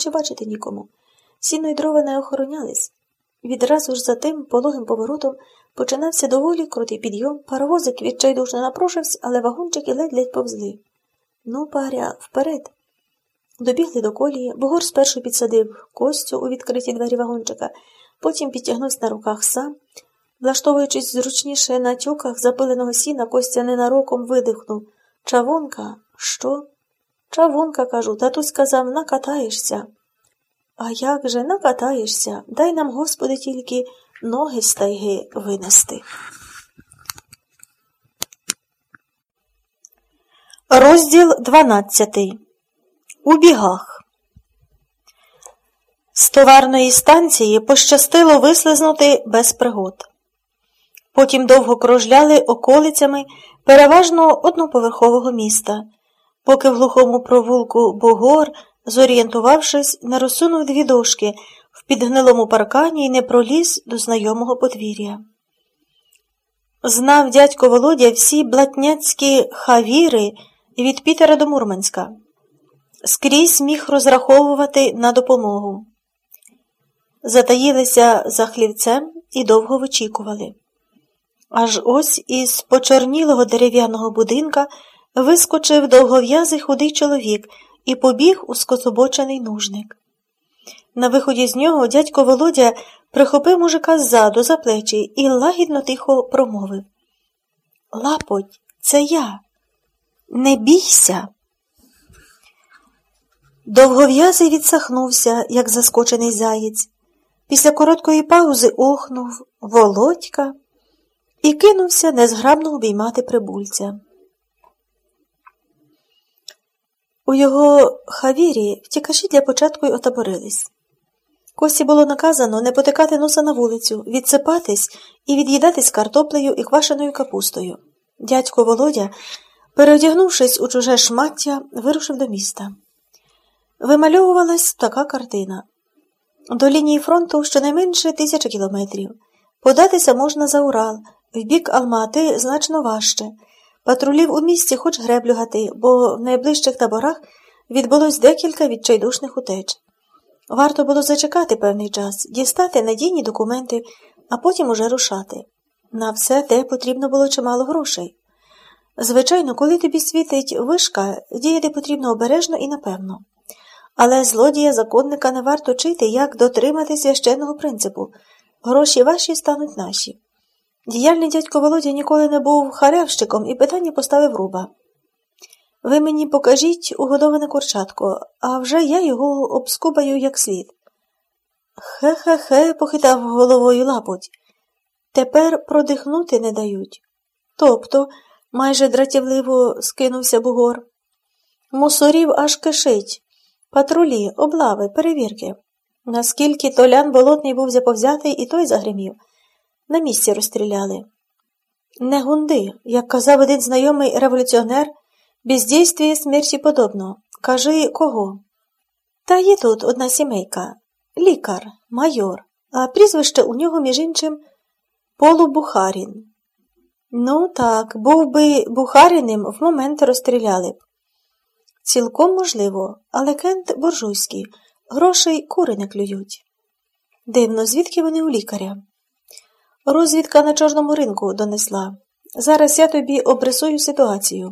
чи бачити нікому. Сіно й дрова не охоронялись. Відразу ж за тим пологим поворотом починався доволі крутий підйом, паровозик відчайдушно напружився, але вагончики ледь-ледь повзли. Ну, паря, вперед. Добігли до колії, Бугор спершу підсадив Костю у відкриті двері вагончика, потім підтягнувся на руках сам. Влаштовуючись зручніше на тюках запиленого сіна, Костя ненароком видихнув. Чавунка, що? Чавунка, кажу, татусь сказав, накатаєшся. А як же накатаєшся? Дай нам, Господи, тільки ноги з тайги винести. Розділ 12. У бігах. З товарної станції пощастило вислизнути без пригод. Потім довго кружляли околицями переважно одноповерхового міста, поки в глухому провулку Бугор, зорієнтувавшись, не розсунув дві дошки в підгнилому паркані і не проліз до знайомого подвір'я. Знав дядько Володя всі блатняцькі хавіри від Пітера до Мурманська. Скрізь міг розраховувати на допомогу. Затаїлися за хлівцем і довго вичікували. Аж ось із почорнілого дерев'яного будинка вискочив довгов'язий худий чоловік і побіг у скотобочений нужник. На виході з нього дядько Володя прихопив мужика ззаду за плечі і лагідно тихо промовив Лапоть, це я. Не бійся. Довгов'язий відсахнувся, як заскочений заєць. Після короткої паузи охнув Володька і кинувся незграбно обіймати прибульця. У його хавірі втікачі для початку й отаборились. Кості було наказано не потикати носа на вулицю, відсипатись і від'їдатись картоплею і квашеною капустою. Дядько Володя, переодягнувшись у чуже шмаття, вирушив до міста. Вимальовувалась така картина. До лінії фронту щонайменше тисяча кілометрів. Податися можна за Урал, в бік Алмати значно важче. Патрулів у місті хоч греблю гати, бо в найближчих таборах відбулось декілька відчайдушних утеч. Варто було зачекати певний час, дістати надійні документи, а потім уже рушати. На все те потрібно було чимало грошей. Звичайно, коли тобі світить вишка, діяти потрібно обережно і напевно. Але злодія законника не варто чити, як дотримати священного принципу гроші ваші стануть наші. Діяльний дядько Володя ніколи не був харявщиком і питання поставив руба. Ви мені покажіть угодоване курчатко, а вже я його обскубаю як слід. Хе-хе-хе, похитав головою лапоть. Тепер продихнути не дають. Тобто, майже дратівливо скинувся бугор. Мусорів аж кишить. Патрулі, облави, перевірки. Наскільки толян болотний був заповзятий, і той загримів. На місці розстріляли. Не гунди, як казав один знайомий революціонер, бездійствіє смерті подобно. Кажи кого? Та є тут одна сімейка, лікар, майор, а прізвище у нього, між іншим, Полубухарін. Ну так, був би Бухаріним, в момент розстріляли б. Цілком можливо, але кент буржуйський, грошей кури не клюють. Дивно, звідки вони у лікаря? Розвідка на чорному ринку донесла. Зараз я тобі обрисую ситуацію.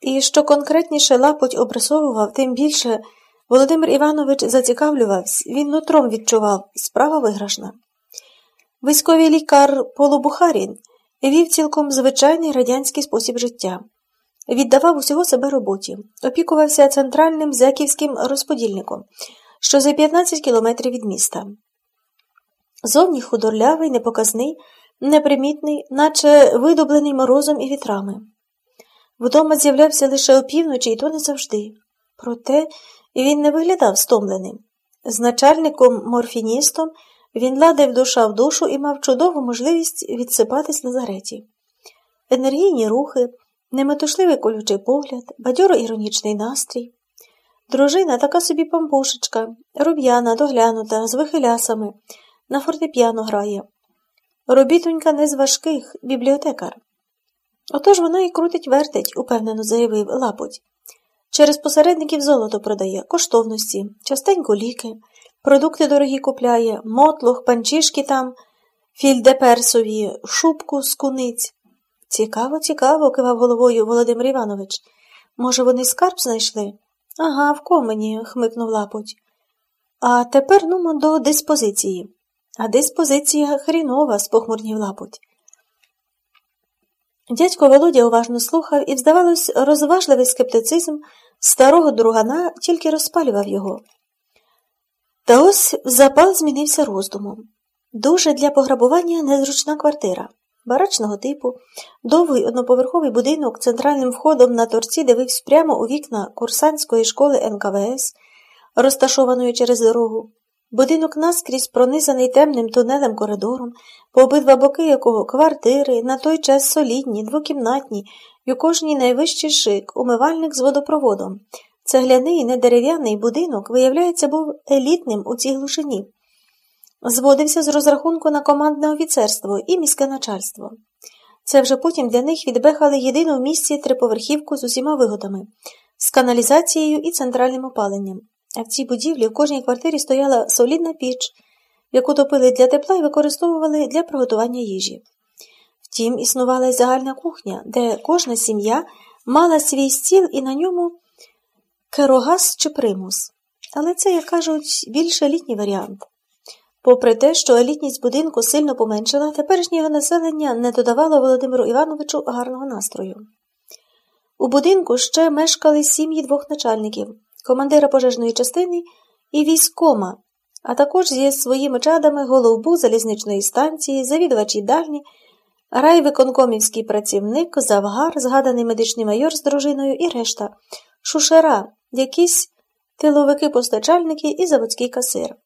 І що конкретніше лапоть обрисовував, тим більше Володимир Іванович зацікавлювався, він нутром відчував, справа виграшна. Військовий лікар Полубухарін вів цілком звичайний радянський спосіб життя, віддавав усього себе роботі, опікувався центральним зеківським розподільником, що за 15 кілометрів від міста. Зовні худорлявий, непоказний, непримітний, наче видоблений морозом і вітрами. Вдома з'являвся лише опівночі, і то не завжди. Проте він не виглядав стомленим. З начальником морфіністом він ладив душа в душу і мав чудову можливість відсипатись на зареті. Енергійні рухи, неметушливий колючий погляд, бадьоро іронічний настрій. Дружина така собі пампушечка, руб'яна, доглянута, з вихилясами, на фортепіано грає. Робітонька не з важких, бібліотекар. Отож вона і крутить вертить, упевнено заявив лапоть. Через посередників золото продає, коштовності, частенько ліки, продукти дорогі купляє, мотлох, панчішки там, фільдеперсові, шубку з куниць. Цікаво, цікаво, кивав головою Володимир Іванович. Може, вони скарб знайшли? Ага, в комені, хмикнув лапоть. А тепер нумо до диспозиції. А диспозиція хрінова, спохмурнів лапоть. Дядько Володя уважно слухав і, здавалось, розважливий скептицизм старого другана тільки розпалював його. Та ось запал змінився роздумом. Дуже для пограбування незручна квартира, барачного типу, довгий одноповерховий будинок центральним входом на торці дивився прямо у вікна курсантської школи НКВС, розташованої через дорогу. Будинок наскрізь пронизаний темним тунелем коридором, по обидва боки якого квартири, на той час солідні, двокімнатні, і у кожній найвищий шик, умивальник з водопроводом. Цегляний, недерев'яний будинок, виявляється, був елітним у цій глушині. Зводився з розрахунку на командне офіцерство і міське начальство. Це вже потім для них відбехали єдину в місті триповерхівку з усіма вигодами, з каналізацією і центральним опаленням. А в цій будівлі в кожній квартирі стояла солідна піч, яку топили для тепла і використовували для приготування їжі. Втім, існувала й загальна кухня, де кожна сім'я мала свій стіл і на ньому керогас чи примус. Але це, як кажуть, більш елітній варіант. Попри те, що елітність будинку сильно поменшила, теперішнє його населення не додавало Володимиру Івановичу гарного настрою. У будинку ще мешкали сім'ї двох начальників командира пожежної частини і військома, а також зі своїми чадами головбу залізничної станції, завідувач їдальні, райвиконкомівський працівник, завгар, згаданий медичний майор з дружиною і решта, шушера, якісь тиловики-постачальники і заводський касир.